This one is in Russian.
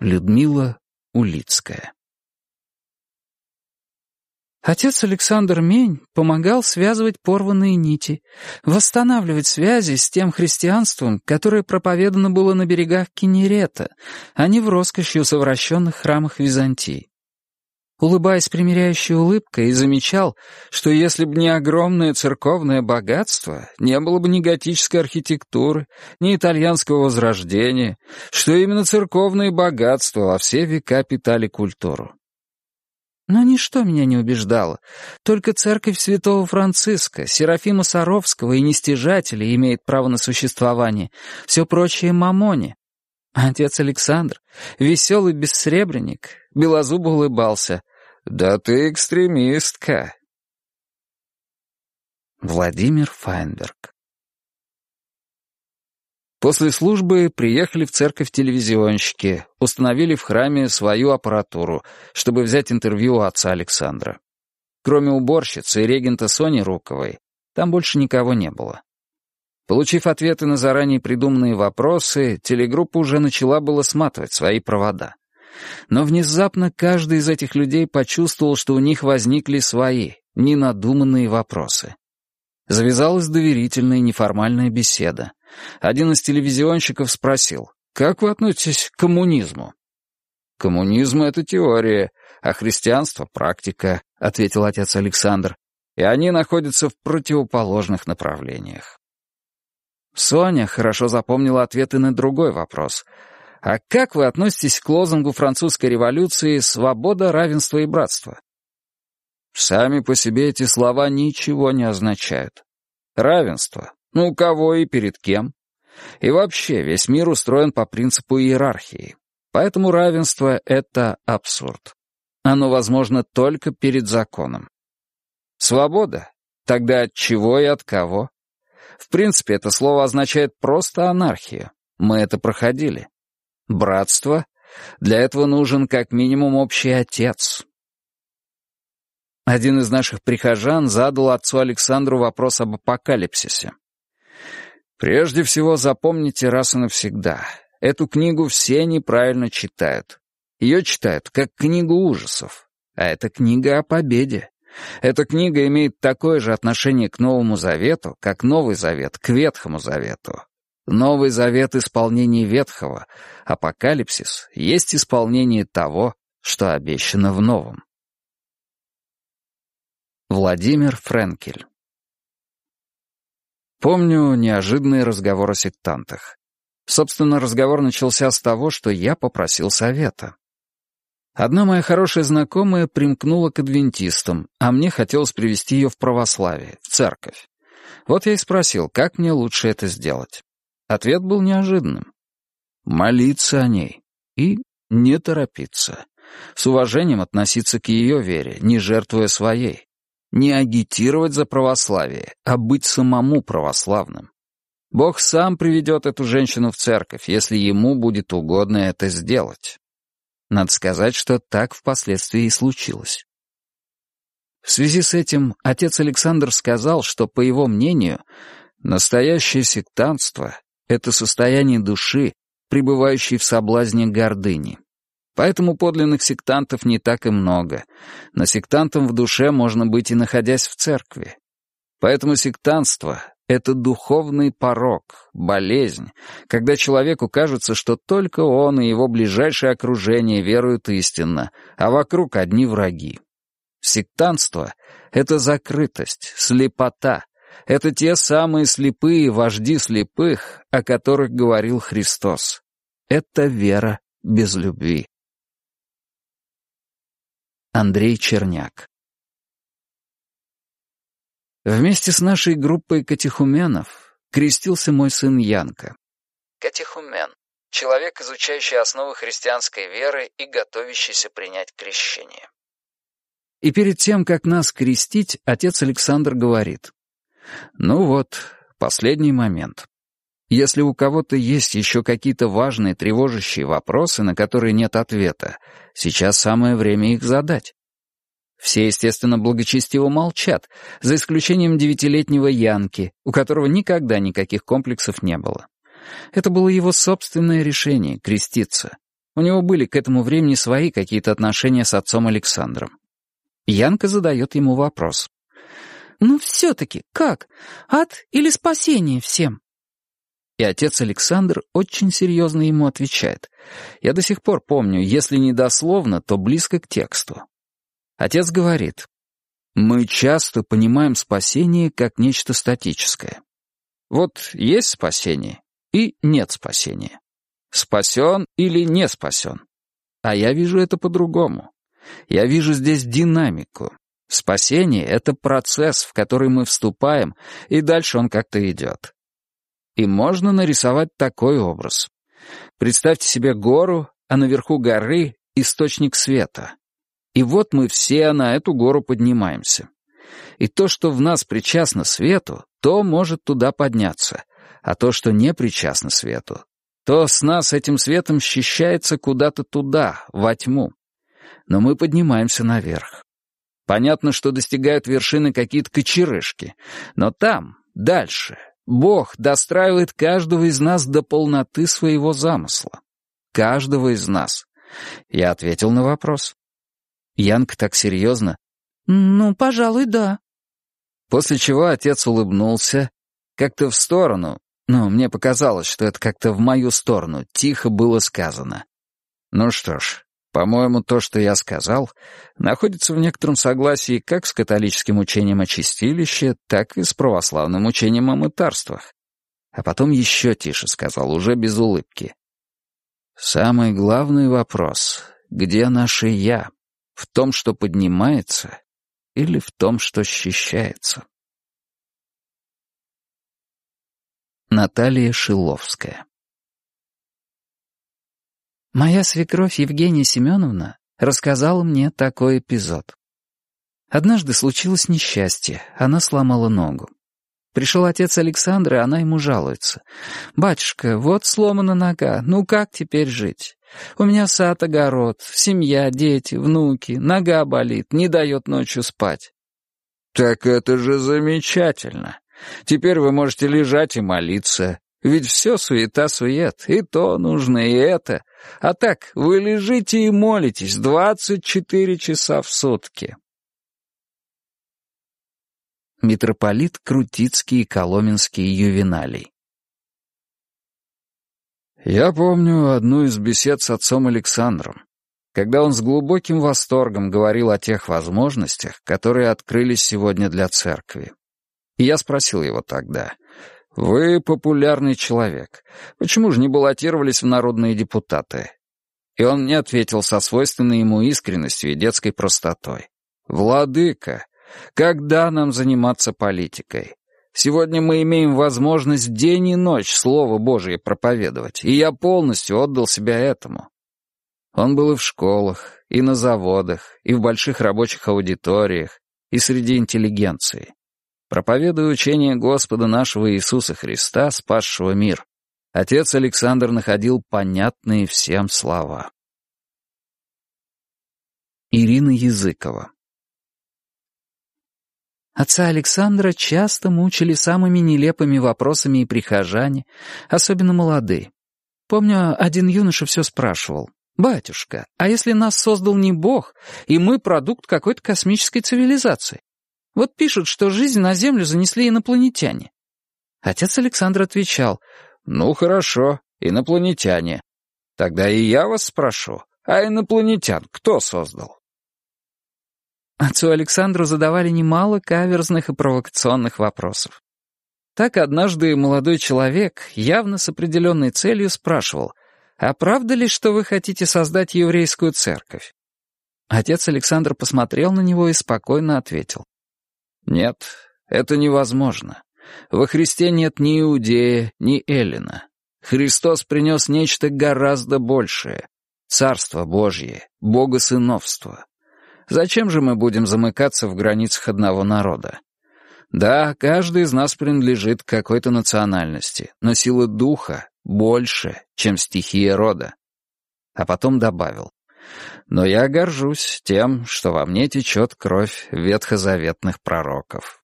Людмила Улицкая Отец Александр Мень помогал связывать порванные нити, восстанавливать связи с тем христианством, которое проповедано было на берегах Кенерета, а не в роскошью совращенных храмах Византии. Улыбаясь примиряющей улыбкой, и замечал, что если бы не огромное церковное богатство, не было бы ни готической архитектуры, ни итальянского возрождения, что именно церковные богатства во все века питали культуру. Но ничто меня не убеждало. Только церковь святого Франциска, Серафима Саровского и Нестяжателя имеет право на существование. Все прочее — мамоне. А отец Александр, веселый бессребренник, белозубо улыбался. «Да ты экстремистка!» Владимир Файнберг После службы приехали в церковь телевизионщики, установили в храме свою аппаратуру, чтобы взять интервью у отца Александра. Кроме уборщицы и регента Сони Руковой, там больше никого не было. Получив ответы на заранее придуманные вопросы, телегруппа уже начала было сматывать свои провода. Но внезапно каждый из этих людей почувствовал, что у них возникли свои, ненадуманные вопросы. Завязалась доверительная неформальная беседа. Один из телевизионщиков спросил, «Как вы относитесь к коммунизму?» «Коммунизм — это теория, а христианство — практика», — ответил отец Александр, «и они находятся в противоположных направлениях». Соня хорошо запомнила ответы на другой вопрос. «А как вы относитесь к лозунгу французской революции «Свобода, равенство и братство»?» Сами по себе эти слова ничего не означают. Равенство ну, у кого и перед кем. И вообще, весь мир устроен по принципу иерархии. Поэтому равенство — это абсурд. Оно возможно только перед законом. Свобода? Тогда от чего и от кого? В принципе, это слово означает просто анархию. Мы это проходили. Братство? Для этого нужен как минимум общий отец. Один из наших прихожан задал отцу Александру вопрос об апокалипсисе. Прежде всего запомните раз и навсегда. Эту книгу все неправильно читают. Ее читают как книгу ужасов. А это книга о победе. Эта книга имеет такое же отношение к Новому Завету, как Новый Завет к Ветхому Завету. Новый Завет — исполнение Ветхого, Апокалипсис — есть исполнение того, что обещано в Новом. Владимир Френкель Помню неожиданный разговор о сектантах. Собственно, разговор начался с того, что я попросил совета. Одна моя хорошая знакомая примкнула к адвентистам, а мне хотелось привести ее в православие, в церковь. Вот я и спросил, как мне лучше это сделать. Ответ был неожиданным. Молиться о ней и не торопиться. С уважением относиться к ее вере, не жертвуя своей. Не агитировать за православие, а быть самому православным. Бог сам приведет эту женщину в церковь, если ему будет угодно это сделать. Надо сказать, что так впоследствии и случилось. В связи с этим отец Александр сказал, что, по его мнению, настоящее сектантство — это состояние души, пребывающей в соблазне гордыни. Поэтому подлинных сектантов не так и много, но сектантом в душе можно быть и находясь в церкви. Поэтому сектантство — это духовный порог, болезнь, когда человеку кажется, что только он и его ближайшее окружение веруют истинно, а вокруг одни враги. Сектантство — это закрытость, слепота, это те самые слепые вожди слепых, о которых говорил Христос. Это вера без любви. Андрей Черняк. Вместе с нашей группой катехуменов крестился мой сын Янка. Катехумен — человек, изучающий основы христианской веры и готовящийся принять крещение. И перед тем, как нас крестить, отец Александр говорит, «Ну вот, последний момент. Если у кого-то есть еще какие-то важные, тревожащие вопросы, на которые нет ответа, сейчас самое время их задать. Все, естественно, благочестиво молчат, за исключением девятилетнего Янки, у которого никогда никаких комплексов не было. Это было его собственное решение — креститься. У него были к этому времени свои какие-то отношения с отцом Александром. Янка задает ему вопрос. «Ну все-таки, как? Ад или спасение всем?» И отец Александр очень серьезно ему отвечает. Я до сих пор помню, если не дословно, то близко к тексту. Отец говорит, «Мы часто понимаем спасение как нечто статическое. Вот есть спасение и нет спасения. Спасен или не спасен. А я вижу это по-другому. Я вижу здесь динамику. Спасение — это процесс, в который мы вступаем, и дальше он как-то идет. И можно нарисовать такой образ. Представьте себе гору, а наверху горы — источник света. И вот мы все на эту гору поднимаемся. И то, что в нас причастно свету, то может туда подняться, а то, что не причастно свету, то с нас этим светом счищается куда-то туда, во тьму. Но мы поднимаемся наверх. Понятно, что достигают вершины какие-то кочерышки, но там, дальше, Бог достраивает каждого из нас до полноты своего замысла. Каждого из нас. Я ответил на вопрос. Янг так серьезно. «Ну, пожалуй, да». После чего отец улыбнулся, как-то в сторону, но мне показалось, что это как-то в мою сторону, тихо было сказано. Ну что ж, по-моему, то, что я сказал, находится в некотором согласии как с католическим учением о чистилище, так и с православным учением о мытарствах. А потом еще тише сказал, уже без улыбки. Самый главный вопрос — где наше «я»? В том, что поднимается, или в том, что счищается? Наталья Шиловская Моя свекровь Евгения Семеновна рассказала мне такой эпизод. Однажды случилось несчастье, она сломала ногу. Пришел отец Александра, и она ему жалуется. «Батюшка, вот сломана нога, ну как теперь жить? У меня сад, огород, семья, дети, внуки, нога болит, не дает ночью спать». «Так это же замечательно. Теперь вы можете лежать и молиться. Ведь все суета-сует, и то нужно, и это. А так, вы лежите и молитесь двадцать четыре часа в сутки. Митрополит Крутицкий и Коломенский Ювеналий Я помню одну из бесед с отцом Александром, когда он с глубоким восторгом говорил о тех возможностях, которые открылись сегодня для церкви. И я спросил его тогда, «Вы популярный человек. Почему же не баллотировались в народные депутаты?» И он мне ответил со свойственной ему искренностью и детской простотой. «Владыка, когда нам заниматься политикой? Сегодня мы имеем возможность день и ночь Слово Божие проповедовать, и я полностью отдал себя этому». Он был и в школах, и на заводах, и в больших рабочих аудиториях, и среди интеллигенции. Проповедуя учение Господа нашего Иисуса Христа, спасшего мир, отец Александр находил понятные всем слова. Ирина Языкова Отца Александра часто мучили самыми нелепыми вопросами и прихожане, особенно молодые. Помню, один юноша все спрашивал. «Батюшка, а если нас создал не Бог, и мы продукт какой-то космической цивилизации? Вот пишут, что жизнь на Землю занесли инопланетяне. Отец Александр отвечал, «Ну, хорошо, инопланетяне. Тогда и я вас спрошу, а инопланетян кто создал?» Отцу Александру задавали немало каверзных и провокационных вопросов. Так однажды молодой человек, явно с определенной целью, спрашивал, «А правда ли, что вы хотите создать еврейскую церковь?» Отец Александр посмотрел на него и спокойно ответил, нет, это невозможно. Во Христе нет ни Иудея, ни Эллина. Христос принес нечто гораздо большее — Царство Божье, Богосыновство. Зачем же мы будем замыкаться в границах одного народа? Да, каждый из нас принадлежит к какой-то национальности, но сила духа больше, чем стихия рода. А потом добавил. Но я горжусь тем, что во мне течет кровь ветхозаветных пророков.